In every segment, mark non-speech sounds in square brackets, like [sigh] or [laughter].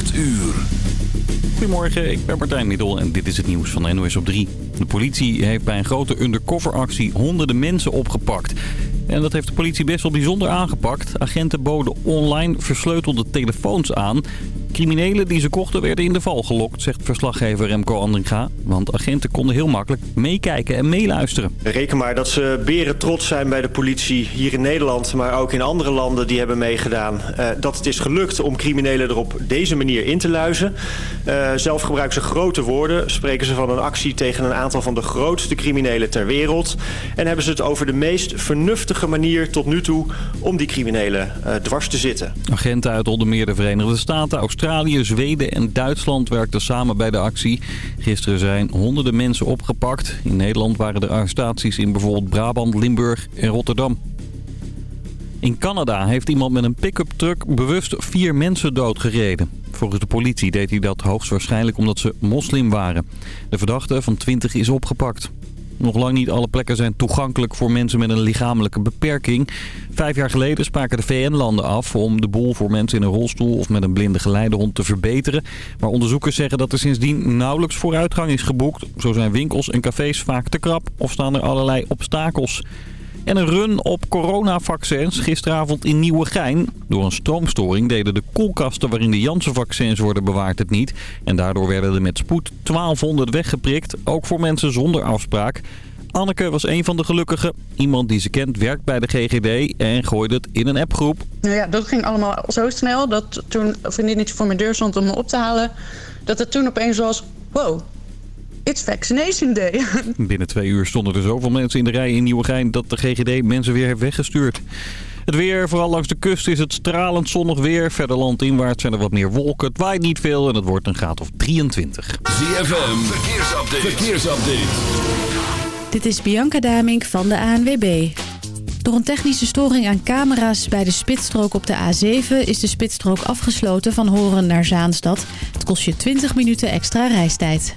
8 uur. Goedemorgen, ik ben Martijn Middel en dit is het nieuws van NOS op 3. De politie heeft bij een grote undercoveractie honderden mensen opgepakt. En dat heeft de politie best wel bijzonder aangepakt. Agenten boden online versleutelde telefoons aan. Criminelen die ze kochten werden in de val gelokt, zegt verslaggever Remco Andringa. Want agenten konden heel makkelijk meekijken en meeluisteren. Reken maar dat ze beren trots zijn bij de politie hier in Nederland... maar ook in andere landen die hebben meegedaan. Uh, dat het is gelukt om criminelen er op deze manier in te luizen. Uh, zelf gebruiken ze grote woorden. Spreken ze van een actie tegen een aantal van de grootste criminelen ter wereld. En hebben ze het over de meest vernuftige manier tot nu toe... om die criminelen uh, dwars te zitten. Agenten uit onder meer de Verenigde Staten, Australië, Zweden en Duitsland werkten samen bij de actie. Gisteren zijn honderden mensen opgepakt. In Nederland waren er arrestaties in bijvoorbeeld Brabant, Limburg en Rotterdam. In Canada heeft iemand met een pick-up truck bewust vier mensen doodgereden. Volgens de politie deed hij dat hoogstwaarschijnlijk omdat ze moslim waren. De verdachte van 20 is opgepakt. Nog lang niet alle plekken zijn toegankelijk voor mensen met een lichamelijke beperking. Vijf jaar geleden spraken de VN-landen af om de boel voor mensen in een rolstoel of met een blinde geleidehond te verbeteren. Maar onderzoekers zeggen dat er sindsdien nauwelijks vooruitgang is geboekt. Zo zijn winkels en cafés vaak te krap of staan er allerlei obstakels. En een run op coronavaccins gisteravond in Nieuwegein. Door een stroomstoring deden de koelkasten waarin de Janssen-vaccins worden bewaard het niet. En daardoor werden er met spoed 1200 weggeprikt, ook voor mensen zonder afspraak. Anneke was een van de gelukkigen. Iemand die ze kent werkt bij de GGD en gooide het in een appgroep. Nou ja, dat ging allemaal zo snel dat toen een vriendinnetje voor mijn deur stond om me op te halen... dat het toen opeens was, wow, It's vaccination day. [laughs] Binnen twee uur stonden er zoveel mensen in de rij in Nieuwegein dat de GGD mensen weer heeft weggestuurd. Het weer, vooral langs de kust, is het stralend zonnig weer. Verder landinwaarts zijn er wat meer wolken. Het waait niet veel en het wordt een graad of 23. ZFM, verkeersupdate. verkeersupdate. Dit is Bianca Damink van de ANWB. Door een technische storing aan camera's bij de spitsstrook op de A7... is de spitsstrook afgesloten van Horen naar Zaanstad. Het kost je 20 minuten extra reistijd.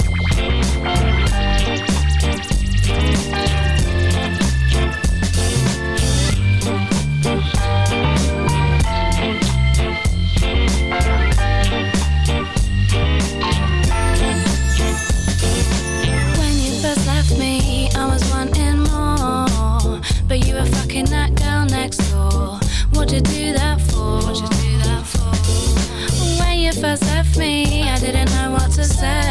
sad.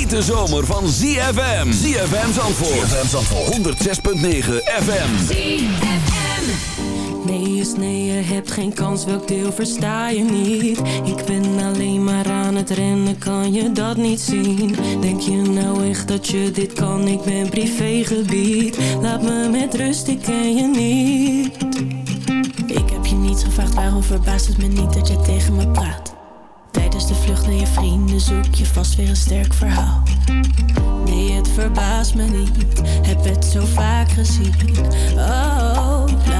Hete zomer van ZFM. ZFM Zandvoort. ZFM Zandvoort. 106.9 FM. Nee is nee, je hebt geen kans, welk deel versta je niet? Ik ben alleen maar aan het rennen, kan je dat niet zien? Denk je nou echt dat je dit kan? Ik ben privégebied, laat me met rust, ik ken je niet. Ik heb je niets gevraagd, waarom verbaast het me niet dat je tegen me praat? Tijdens de vlucht naar je vrienden zoek je vast weer een sterk verhaal. Nee, het verbaast me niet, heb het zo vaak gezien. Oh, laat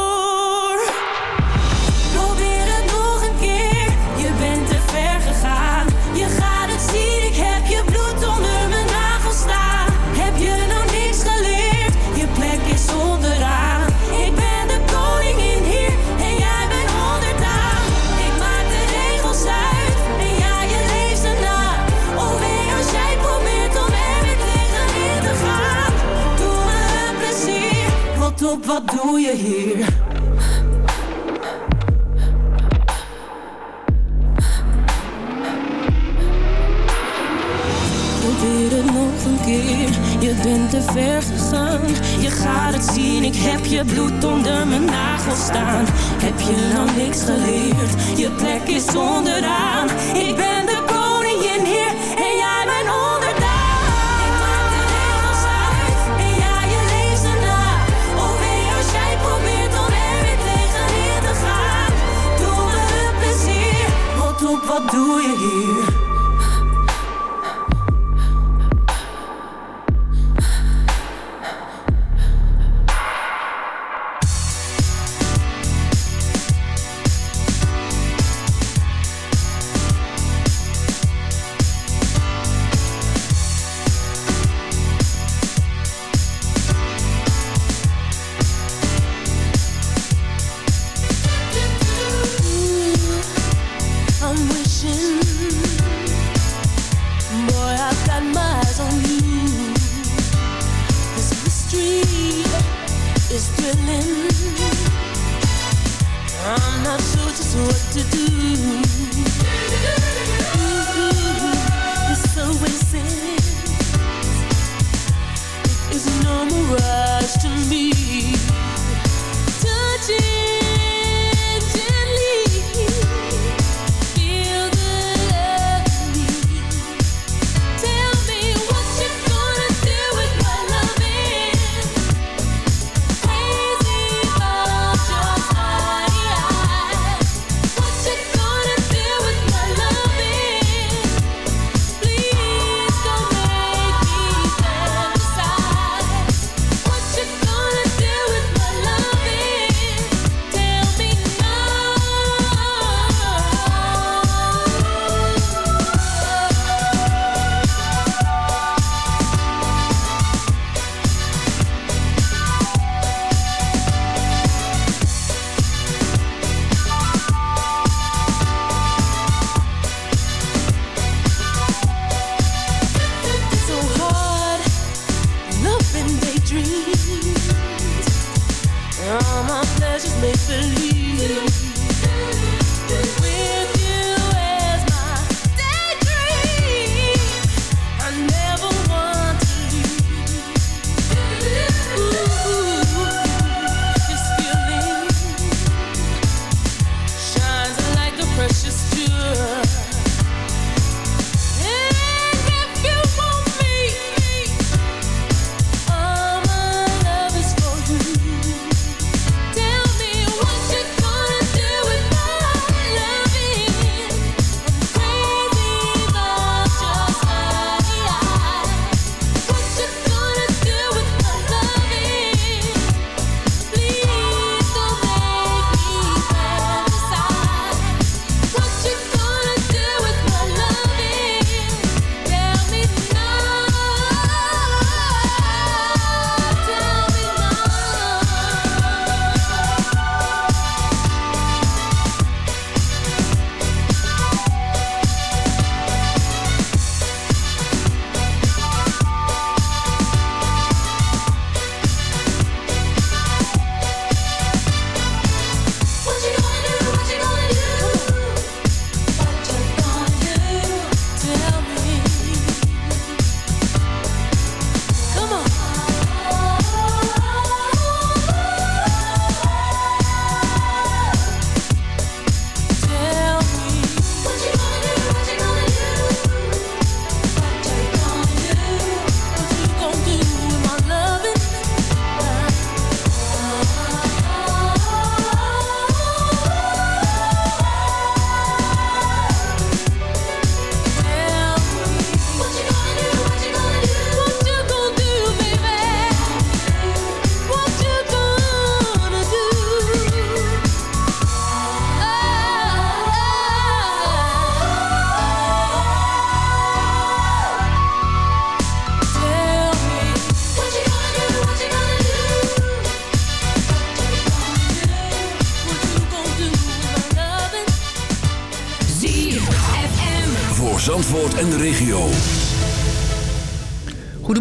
Doe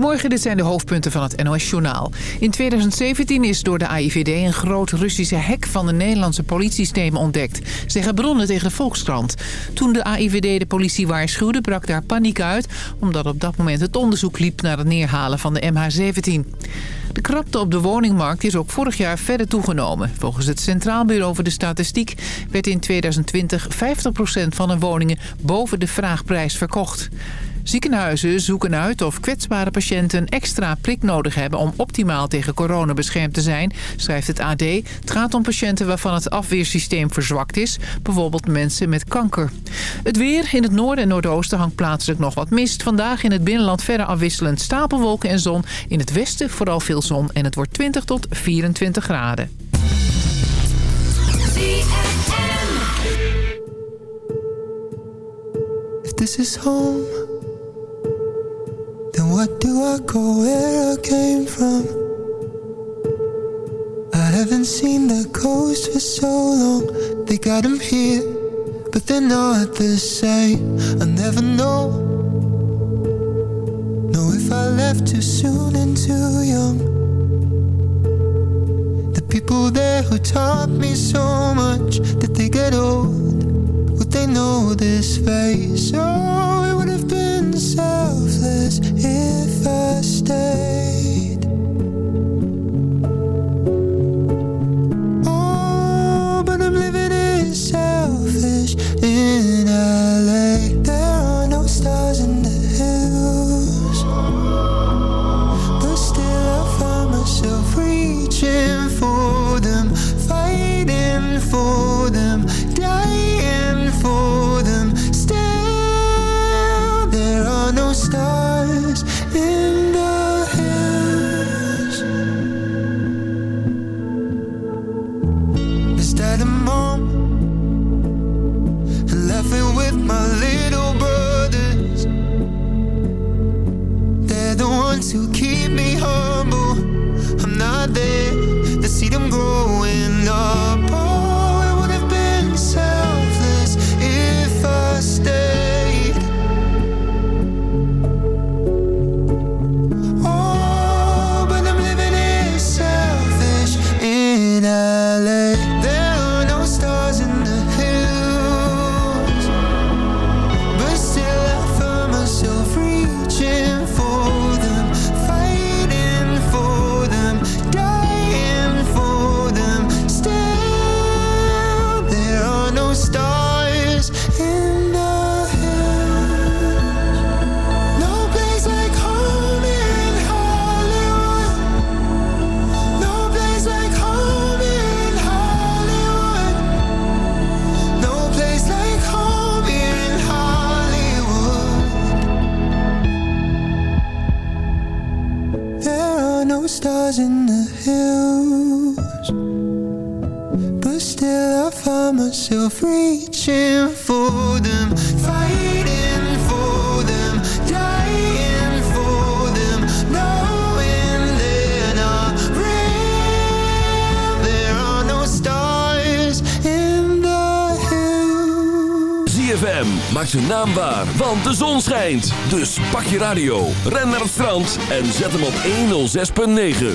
Goedemorgen, dit zijn de hoofdpunten van het NOS-journaal. In 2017 is door de AIVD een groot Russische hack van de Nederlandse politiesystemen ontdekt, zeggen bronnen tegen de Volkskrant. Toen de AIVD de politie waarschuwde, brak daar paniek uit, omdat op dat moment het onderzoek liep naar het neerhalen van de MH17. De krapte op de woningmarkt is ook vorig jaar verder toegenomen. Volgens het Centraal Bureau voor de Statistiek werd in 2020 50% van de woningen boven de vraagprijs verkocht. Ziekenhuizen zoeken uit of kwetsbare patiënten een extra prik nodig hebben om optimaal tegen corona beschermd te zijn, schrijft het AD. Het gaat om patiënten waarvan het afweersysteem verzwakt is, bijvoorbeeld mensen met kanker. Het weer in het noorden en noordoosten hangt plaatselijk nog wat mist. Vandaag in het binnenland verder afwisselend stapelwolken en zon. In het westen vooral veel zon en het wordt 20 tot 24 graden. If this is home, then what do I go where I came from? I haven't seen the coast for so long. They got got 'em here, but they're not the same. I never know. Know if I left too soon and too young. The people there who taught me so much, did they get old? Would they know this face? Oh, it would have been selfless if I stayed. Oh, but I'm living it selfish in LA. There are no stars who keep me humble. Maak zijn naam waar, want de zon schijnt. Dus pak je radio, ren naar het strand en zet hem op 106.9.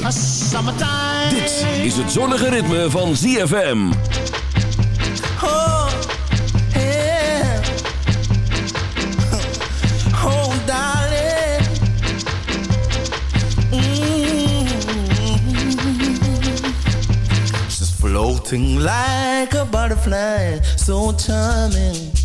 Dit is het zonnige ritme van ZFM. Oh, yeah. Oh, darling. Mm. She's floating like a butterfly, so charming.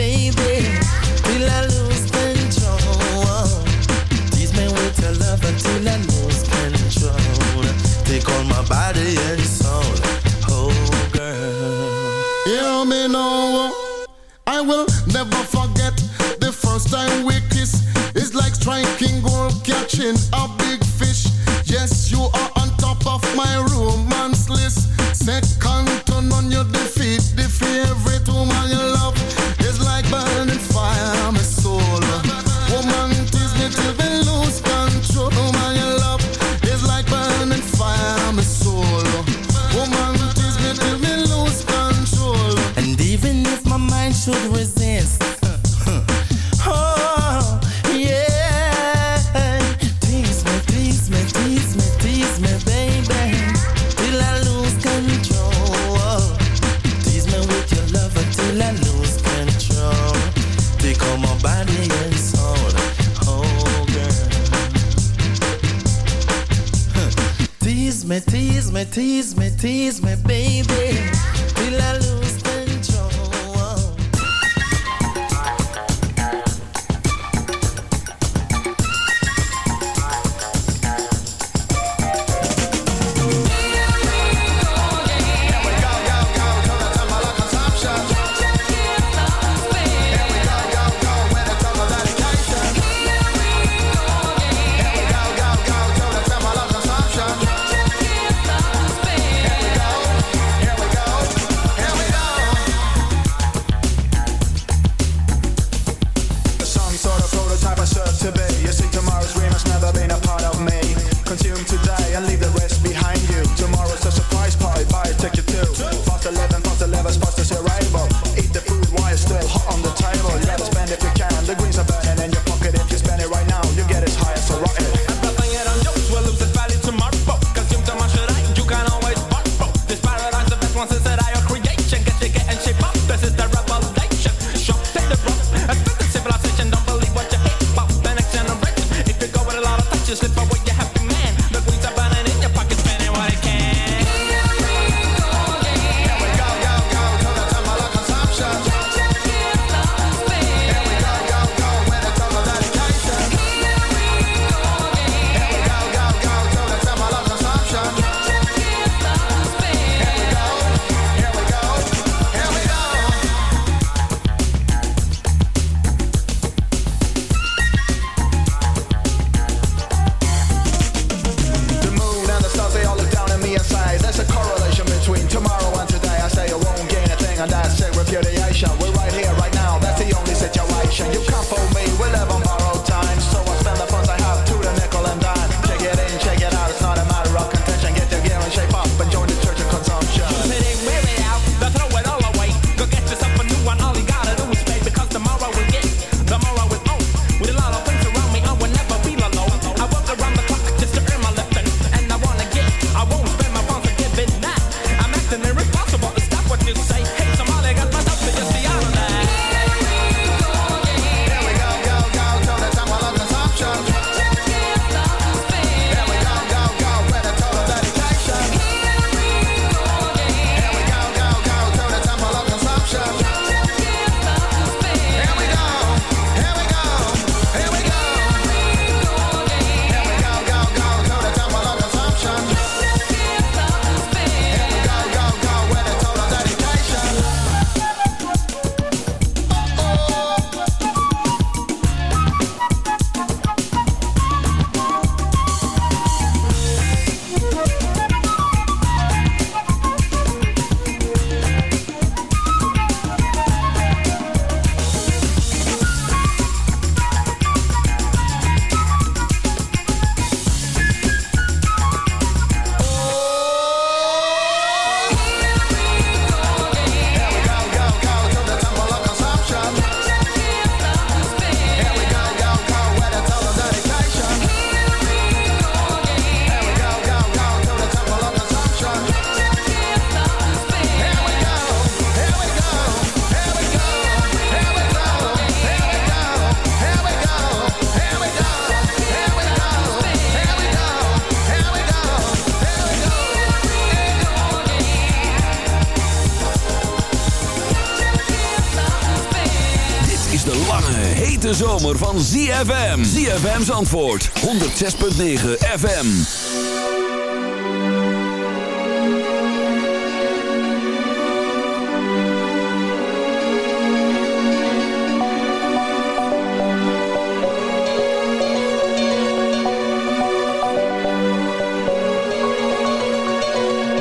zomer van ZFM. ZFM's antwoord. 106.9 FM.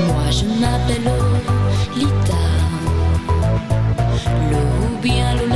Moi, je m'appelle Lita. Le ou bien le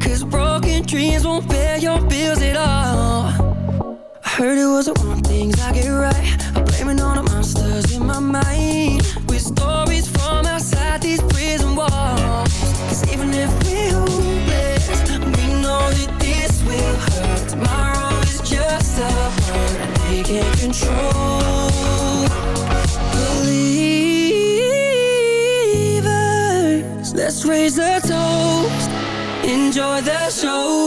Cause broken dreams won't pay your bills at all. I heard it was the wrong things I get right. I blame it on the monsters in my mind. With stories from outside these prison walls. Cause even if we're hopeless We know that this will hurt. Tomorrow is just a hurt. They can't control show.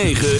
106.9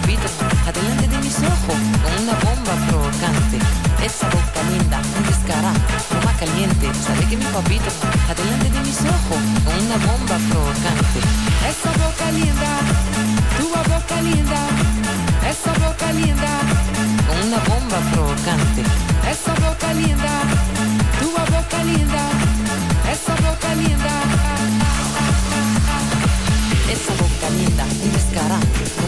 Papito está delante de mis ojos con una bomba provocante. Esa boca linda, un descarado, toma caliente, sabe que mi papito está delante de mis ojos con una bomba provocante. Essa boca linda, tua boca linda, essa boca linda, Con una bomba provocante. essa boca linda, tua boca linda, essa boca linda. Esa boca linda, un toma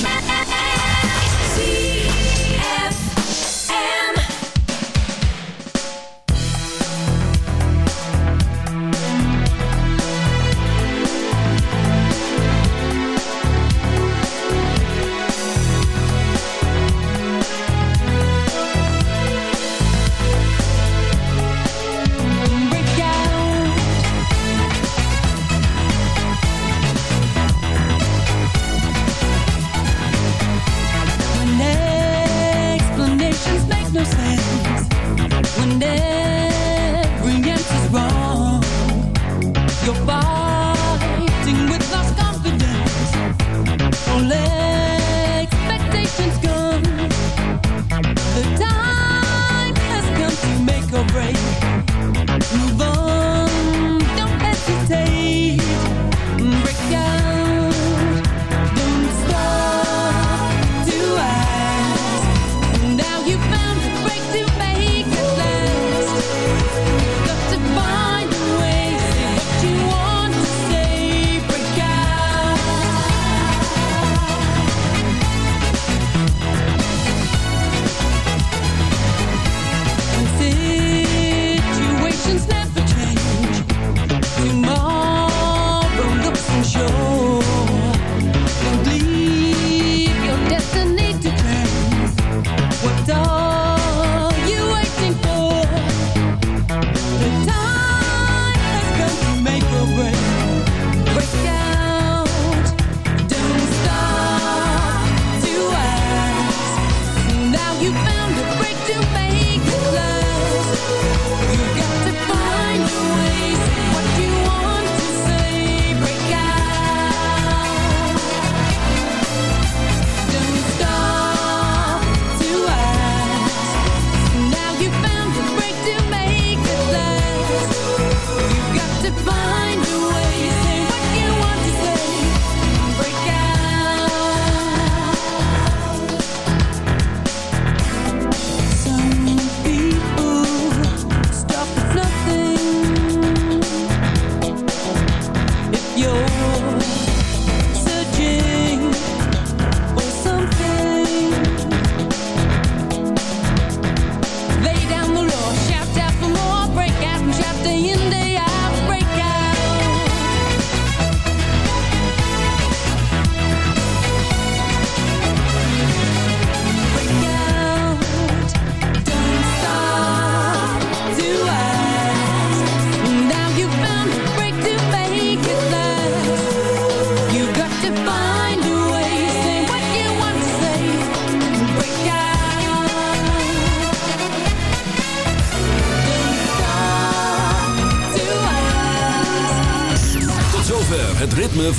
Yeah.